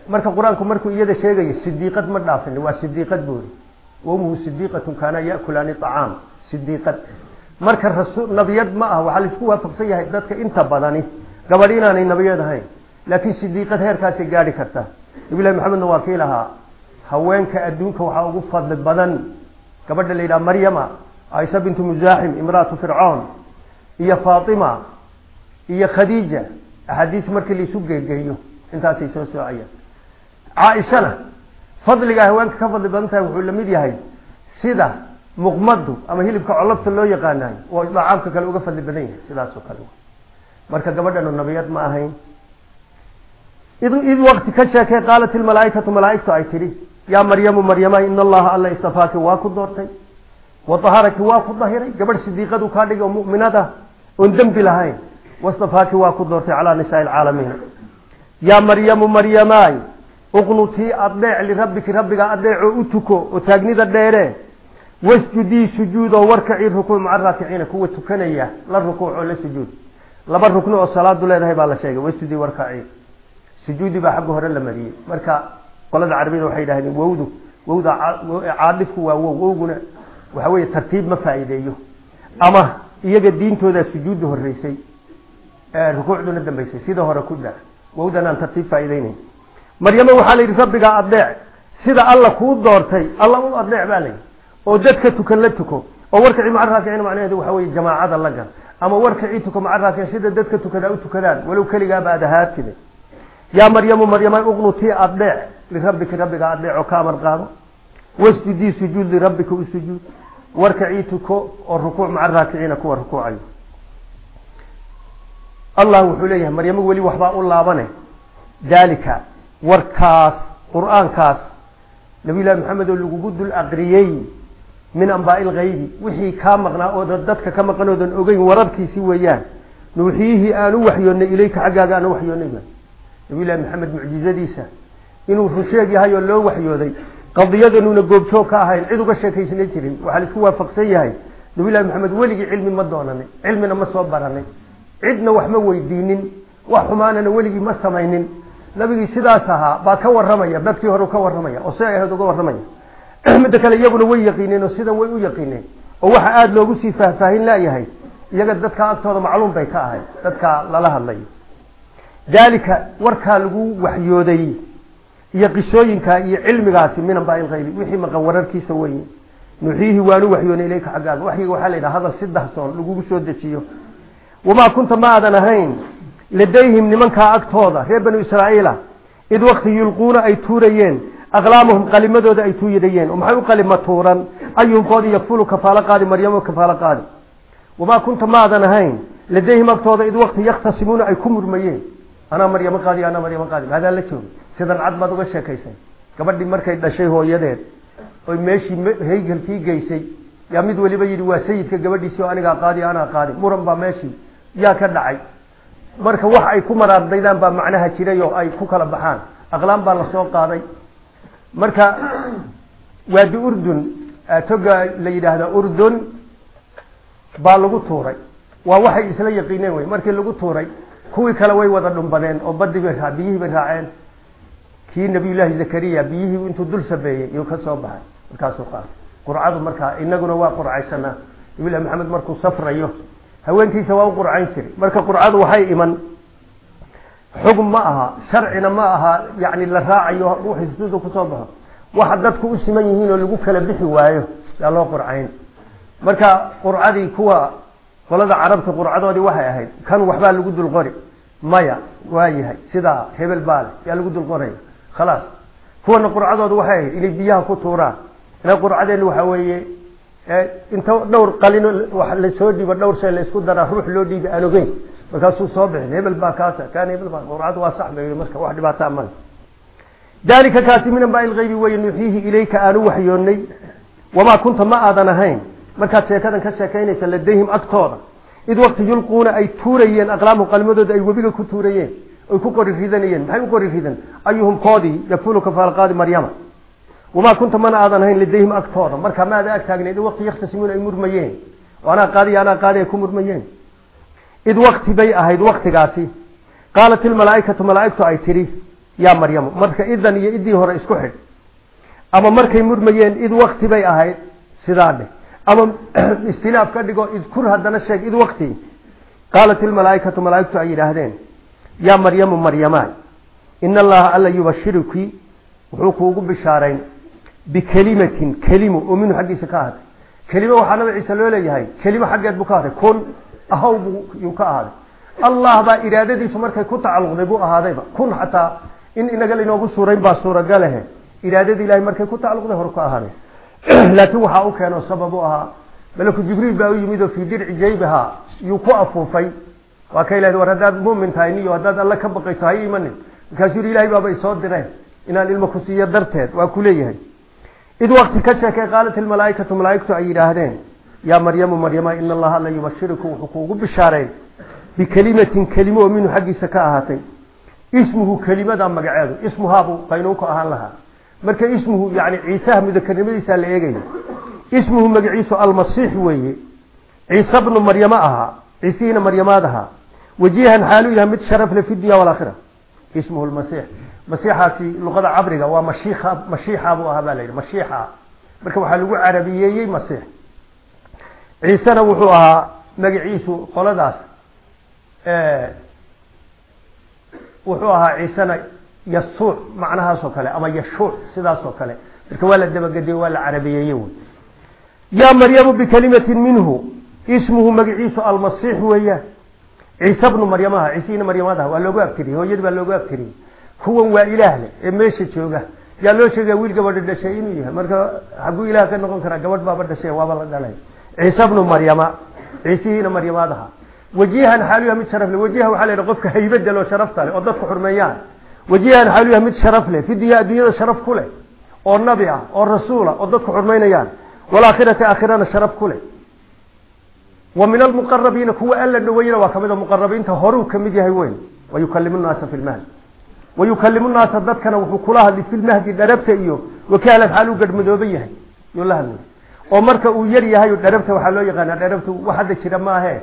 marka qur'aanku markuu iyada sheegayo sidiiqad ma dhaafin. Waa sidiiqad buuri waumuhu sidiiqatun kaana yakulaani acaam sidiiqad marka rasul nabiyad ma ah waxaa la isku waafaqsan yahay dadka inta badani. Gabadh inaanay nabiyad ahayn. Laakiin sidiiqad heerkaasay gaadhi karta. Nabilahi maxamedna waa kii lahaa haweenka adduunka waxaa ugu fadli badan. Gabadha la yidhaha maryama aisha bintu musaaxim imraatu fircoon iyo faatima iyo khadiija axaadiis markii laisu geegeeyo intaasay soo soocayaan. Caaishana fadliga haweenka ka fadli badan tahay wuxuu la mid yahay sida muqmadu ama hilibka colobta loo yaqaanayo oo dacaamka kale uga fadli badan yahay sidaasoo kale. Marka gabadhanu nabiyad ma ahayn. Id wakti ka sheekay qaalat ilmalaaikatu malaaigtu ay tidhi yaa maryamu maryama ina allaha alla istafaaki waa ku doortay wadaharaki waa ku dahiray gabadh sidiiqadu kaa dhigay oo mu'minada oon dembi lahayn wastafaaki waa ku doortay calaa nisaai lcaalamiina yaa maryamu maryamaay uqnutii adeec lirabbiki rabbiga adeeco u tuko oo taagnida dheere wasjudii sujuudoo warkacii rukuuc maca raakiciina kuwa tukanaya la rukuuc la sujuud laba rukni oo salaadu leedahay baa la sheegay wasjudii warkacii sujuudi baa xagga hore la mariyey marka qolada carabiyada waxay yidhahdeen wowdu wowda caadifku waa wow wowguna waxa weeye tartiib ma faa'iideeyo. Ama iyaga diintooda sujuudda horeysay rukuucduna dambaysay sida hore ku da wowdan aan tartiib faa'iideynayn maryamo waxaa la yidhi rabbigaa adeec sida alla kuu doortay alla u adeec baa layidhi oo dadka tukan la tuko. Oo warkacii maca raakiciin macnaheedu waxa weeye jamaacada la gal ama warkacii tuko maca raakiciin sida dadka tukadaa u tukadaan walow keligaaba aad ahaatide yaa maryamu maryama uqnutii adeec lirabbiki rabbiga adeec oo ka amar qaado wasjudii sujuud lirabbika u sujuud. Warkacii tuko oo rukuuc maca raakiciina kuwa rukuucayo. Allah wuxuu leeyahay maryamo weli waxbaa u laabane. Daalika warkaas qur'aankaas nabiyullahi maxamed oo lagugu dul aqriyey min ambaai lgaybi wixii kaa maqnaa oodan dadka ka maqan oodan ogeyn wararkiisi weeyaan nuuxiyihii aan u waxyoonnay ilayka xaggaaga aan u waxyoonnay nabiyullahi maxamed mucjizadiisa inuu rusheeg yahay oo loo waxyooday qadiyadanuna goobjoog ka ahayn cid uga sheekaysna jirin. Waxaa la isku waafaqsan yahay nabiyullahi maxamed weligii cilmi ma doonanay cilmina ma soo baranay cidna wax ma weydiinin wax xumaanana weligii ma samaynin. Nabigii sidaas ahaa baa ka waramaya dadkii hore ka waramaya oo ay ahayd uga waramaya midda kale iyaguna way yaqiineen oo sidan way u yaqiineen oo waxa aada loogu sii faahfaahin laayahay iyaga dadka agtooda macluum bay ka ahayd dadka lala hadlayo daalika warkaa lagu waxyooday iyo qisooyinka iyo cilmigaasi min ambaa wixii maqan wararkiisa weye nuuxiyihii waanu waxyoonay ilayka xaggaaga waxyiga waxaa la yidhaha hadal si dahsoon lagugu soo dejiyo. Wamaa kunta ma aadan ahayn ladayhim nimankaa agtooda reer banu israa'iila id wakti yulquuna ay tuurayeen aqlaamahum qalimadooda ay tuuyadayeen. Oo maxay u qalima tuuran ayuhumkoodii yakfulu kafaalo qaadi maryamo kafaalo qaadi. Wamaa kunta ma aadan ahayn ladayhim agtooda id wakti yakhtasimuuna ay ku murmayeen. Anaa maryamo qaadi anaa maryamo qaadi. Maadaan la joogi sidan cad baad uga sheekaysay. Gabadhii markay dhashay hooyadeed oy meeshii haygalkii geysay yaa mid waliba yidhi waa sayidka gabadhiisii oo anigaa qaadi anaa qaadi. Muran baa meeshii yaa ka dhacay. Marka wax ay ku maraardaydaan baa macnaha jiray oo ay ku kala baxaan. Aqlaan baa la soo qaaday. Marka waadi urdun toga la yidhaahda urdun baa lagu tuuray. Waa waxay isla yaqiineen wey markii lagu tuuray kuwii kale way wada dhumbadeen oo badii bay biyihii bay raaceen kii nabiyullaahi zakariya biyihii intuu dul sabeeyey iyuu ka soo baxay. Markaasuu qaatay qurcadu markaa inaguna waa qurcaysanaa nabilahi maxamed markuu safrayo haweentiisa waa u qurcayn jiray. Marka qurcadu waxay iman. Xugm ma aha sharcina ma aha yani la raacayo ruuxii sujuuda ku soo baxo. Waxa dadku u siman yihiin oo lagu kala bixi waayo yaa loo qurcayn marka qurcadii kuwa qolada carabta qurcadoodii waxay ahayd kan waxbaa lagu dul qori maya waa yahay sidaa hebel baale yaa lagu dul khalaas kuwana qurcadooda waxay ahayd inay biyaha ku tuuraan. ina qurcadeena waxa weeye inta dhowr qalino la soo dhiibo dhowr shay laysku daraa ruux loo dhiibi aan ogeyn. markaasuu soo bixin hebel baa kaasa kaan hebel baa qurcadu waa sax bay marka wax dhibaataa male. dalika kaasi min ambaa ilgaybi weye nuuxiihi ilayka aanu waxyoonnay. wamaa kunta ma aadan ahayn. markaad sheekadan ka sheekaynaysa ladayhim agtooda. id wakti yulquuna ay tuurayeen aqlaamhu qalmadooda ay webiga ku tuurayeen oy ku qori ridanayeen maxay u qori ridan ayuhum koodii yakfulu kafaalqaadi maryama. Wamaa kunta mana aadan ahayn ladayhim agtooda. Markaa ma aada ag taagneed id wakti yakhtasimuuna ay murmayeen. Oo anaa qaadiy anaa qaadi ay ku murmayeen. Id wakti bay ahayd waktigaasi qaalat ilmalaaikatu malaaigtu ay tidhi yaa maryamu marka idan iyo idii hore isku xidh. Ama markay murmayeen id wakti bay ahayd sidaa dheh. Ama istilaaf ka dhigo id kur haddana sheeg id wakti qaalat ilmalaaikatu malaaigtu ay yidhaahdeen yaa maryamu maryamaay ina allaha alla yubashiruki wuxuu kuugu bishaarayn bikelimatin kelimo oo minhu xaggiisa ka ahaatay. Kelimo waxaa nabi ciise loo leeyahay. Kelimo xaggeed buu ka ahaatay. Kun ahaw buu ka ahaaday allah baa iraadadiisu markay ku tacalluqday buu ahaadayba. Kun xataa in inaga lainoogu suurayn baa suuragalehe iraadada ilahay markay ku tacalluqday hor ku ahaaday laakiin waxaa u keeno sabab u ahaa. Malaku jibriil baa u yimid oo fii dirci yuu ku afuufay waa ka ilahay war haddaad mumin tahay niyo haddaad alle ka baqayso ha imanin markaasuu yihi ilahay baaba isoo direen inaan ilmo ku siiyo darteed. Waa ku leeyahay. Id wakti ka sheekay qaalat ilmalaaikatu malaaigtu ay yidhaahdeen yaa maryamu maryama ina allaha alla yubashiriku wuxuu kuugu bishaareyn bikelimatin kelimo oo minhu xaggiisa ka ahaatay. Ismuhu kelimada magaceedu ismuhaabuu qaynuunku ahaan lahaa. Marka ismuhu yani ciisaha mudakarnimadiisa la eegayo ismuhu magaciisu almasiix weeye. Ciise bnu maryamo ahaa ciisihiina maryamaad ahaa wajihan xaalu yahay mid sharaf le fi dunya walaakhira ismuhu lmasiix masiixaasi luqada cabriga waa mashiika mashiixa buu ahaa baa la yidhi mashiixa marka waxaa lagu carabiyeeyey masiix ciisena wuxuu ahaa magaciisu qoladaas wuxuu ahaa ciisena yasuuc macnahaasoo kale ama yashuuc sidaasoo kale. Marka waa la dabagediye waa la carabiyeeye wy yaa maryamu bikalimatin minhu ismuhu magaciisu almasiix weeyaan ciise bnu maryamaha ciisihiina maryamadaha waa loogu abtiriyey hooyadii baa loogu abtiriyey kuwan waa ilaah leh ee meesha jooga. Yaa loo sheegaya wiil gabadha dhashay inuu yahay marka xaguu ilaah ka noqon karaa gabadh baaba dhashay waaba la dhalay. Ciise bnu maryama ciisihiina maryamaadaha wajihan xaaluyaha mid sharaf leh wajiha waxaa la yidhaha qofka haybada loo sharafta leh oo dadku xurmeeyaan. Wajihan xaaluyaha mid sharaf leh fi dunya adduunyada sharaf ku leh oo nabi ah oo rasuula oo dadku xurmaynayaan walaakhirati aakhirana sharaf ku leh wa min almuqarabiina kuwa alla dhaweyna waa ka mid a muqarabiinta horuu ka mid yahay weyn wayukalimu naasa fi lmahdi wayukalimu naasa dadkana wuxuu kula hadlay fi lmahdi dharabta iyo wakaalan xaaluu gadhmadooban yahay. Yuu la hadlay. Oo marka uu yar yahay dharabta waxaa loo yaqaana dharabtu wax hadda jira maahe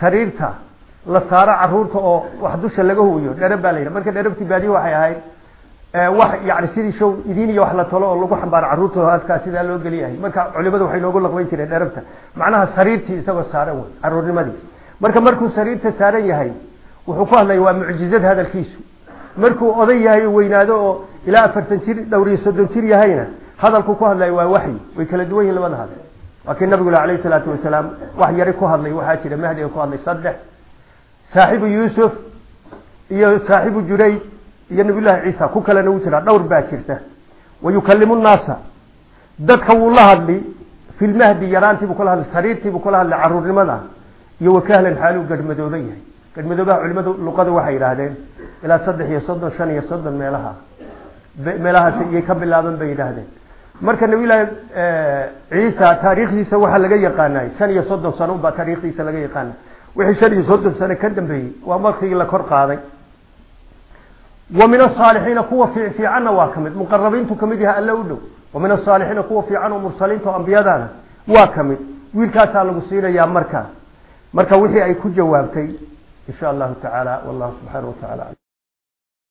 sariirta la saaro carruurta oo ahayd wax yani sidii show idiin iyo wax la tolo oo lagu xambaaro carruurta halkaa sidaa loo geliyahay marka culimadu waxay noogu laqbayn jireen dharabta macnaha sariirtii isagoo saaran wey caruurnimadii. Marka markuu sariirta saaran yahay wuxuu ku hadlaya waa mucjizad hadalkiisu. Markuu oday yahay weynaado oo ilaa afartan jir dhowriyo soddon jir yahayna hadalku ku hadlaya waa waxyi. Way kala duwan yihiin labada hadal. Waa kii nabigu alayh salaatu wasalaam wax yari ku hadlay waxaa jira mahdiga ku hadlay saddex. Saaxibu yuusuf iyo saaxibu jurayd iyo nabiyullahi ciisa ku kalena wuu jiraa dhowr baa jirta. Wayukalimu nnaasa. Dadka wuu la hadli fi lmahdi yaraantiibuu kula hadlay sariirtiibuu kula hadlay caruurnimada iyo wakahlan xaaluu gadhmadooban yahay. Gadhmadoobaha culimadu luqada waxay yidhaahdeen ilaa saddex iyo soddon shan iyo soddon meelaha. Meelahaas iyay ka bilaaban bay yidhaahdeen. Marka nabiyullaahi ciisa taariikhdiisa waxaa laga yaqaanay shan iyo soddon sano unbaa taariikhdiisa laga yaqaana wixii shan iyo soddon sano ka dambeeyey waa markii la kor qaaday asaalixiina kuwa fiicanna waa ka mid muqarabiintu ka mid yahay alla u dhow. Wa min asaalixiina kuwa fiican oo mursaliinta oo ambiyadana waa ka mid wiilkaasaa lagu siinayaa marka. Marka wixii ay ku jawaabtay insha allahu tacaala wallahu subxaana wa tacala